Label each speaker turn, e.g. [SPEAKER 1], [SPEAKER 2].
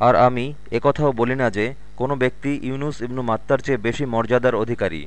[SPEAKER 1] আর আমি একথাও বলি না যে কোনো ব্যক্তি ইউনুস ইবনু মাত্তার চেয়ে বেশি মর্যাদার অধিকারী।